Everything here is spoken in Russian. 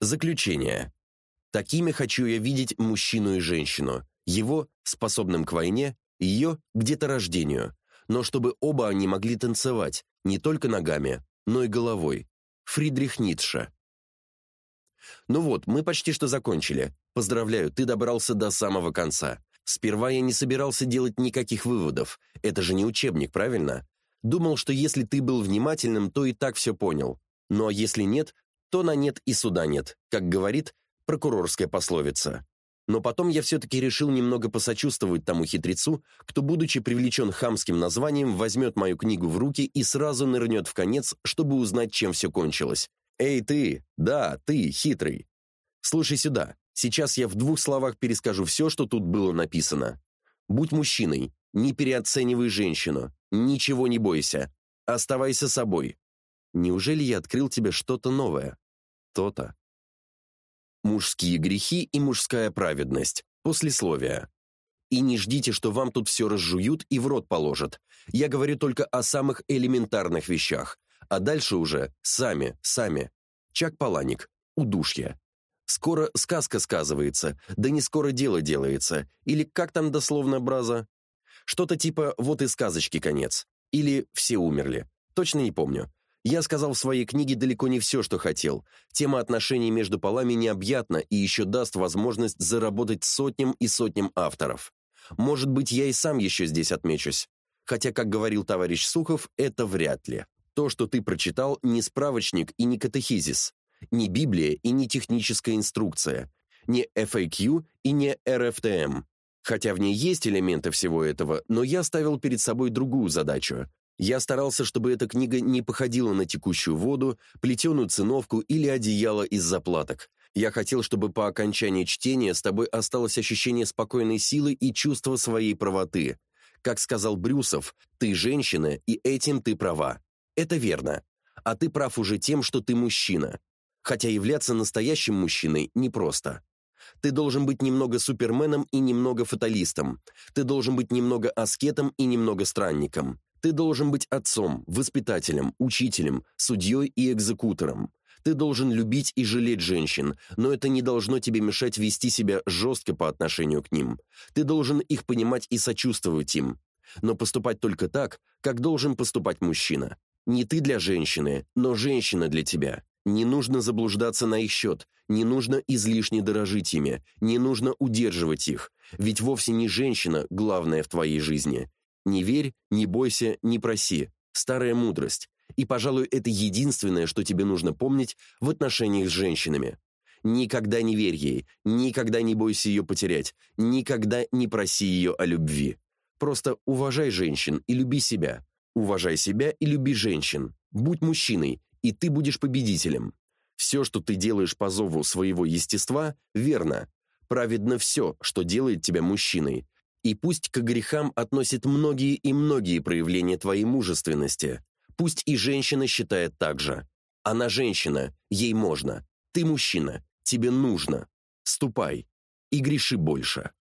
Заключение. Такими хочу я видеть мужчину и женщину, его способным к войне, ее к деторождению, но чтобы оба они могли танцевать, не только ногами, но и головой. Фридрих Ницше. Ну вот, мы почти что закончили. Поздравляю, ты добрался до самого конца. Сперва я не собирался делать никаких выводов. Это же не учебник, правильно? Думал, что если ты был внимательным, то и так все понял. Но если нет, то на нет и суда нет, как говорит прокурорская пословица. Но потом я все-таки решил немного посочувствовать тому хитрецу, кто, будучи привлечен хамским названием, возьмет мою книгу в руки и сразу нырнет в конец, чтобы узнать, чем все кончилось. «Эй, ты! Да, ты, хитрый! Слушай сюда, сейчас я в двух словах перескажу все, что тут было написано. Будь мужчиной, не переоценивай женщину, ничего не бойся, оставайся собой. Неужели я открыл тебе что-то новое? То-то. Мужские грехи и мужская праведность. Послесловие. И не ждите, что вам тут все разжуют и в рот положат. Я говорю только о самых элементарных вещах. А дальше уже сами, сами. Чак Паланик. Удушье. Скоро сказка сказывается, да не скоро дело делается. Или как там дословно браза? Что-то типа «вот и сказочки конец». Или «все умерли». Точно не помню. Я сказал в своей книге далеко не все, что хотел. Тема отношений между полами необъятна и еще даст возможность заработать сотням и сотням авторов. Может быть, я и сам еще здесь отмечусь. Хотя, как говорил товарищ Сухов, это вряд ли. То, что ты прочитал, не справочник и не катехизис, не Библия и не техническая инструкция, не FAQ и не RFTM. Хотя в ней есть элементы всего этого, но я ставил перед собой другую задачу я старался, чтобы эта книга не походила на текущую воду, плетеную циновку или одеяло из заплаток. Я хотел, чтобы по окончании чтения с тобой осталось ощущение спокойной силы и чувство своей правоты. Как сказал Брюсов, ты женщина, и этим ты права. Это верно. А ты прав уже тем, что ты мужчина. Хотя являться настоящим мужчиной непросто. Ты должен быть немного суперменом и немного фаталистом. Ты должен быть немного аскетом и немного странником. Ты должен быть отцом, воспитателем, учителем, судьей и экзекутором. Ты должен любить и жалеть женщин, но это не должно тебе мешать вести себя жестко по отношению к ним. Ты должен их понимать и сочувствовать им, но поступать только так, как должен поступать мужчина. Не ты для женщины, но женщина для тебя. Не нужно заблуждаться на их счет, не нужно излишне дорожить ими, не нужно удерживать их, ведь вовсе не женщина главное в твоей жизни. Не верь, не бойся, не проси. Старая мудрость. И, пожалуй, это единственное, что тебе нужно помнить в отношениях с женщинами. Никогда не верь ей, никогда не бойся ее потерять, никогда не проси ее о любви. Просто уважай женщин и люби себя. Уважай себя и люби женщин. Будь мужчиной, и ты будешь победителем. Все, что ты делаешь по зову своего естества, верно. Праведно все, что делает тебя мужчиной. И пусть к грехам относят многие и многие проявления твоей мужественности. Пусть и женщина считает так же. Она женщина, ей можно. Ты мужчина, тебе нужно. Ступай и греши больше.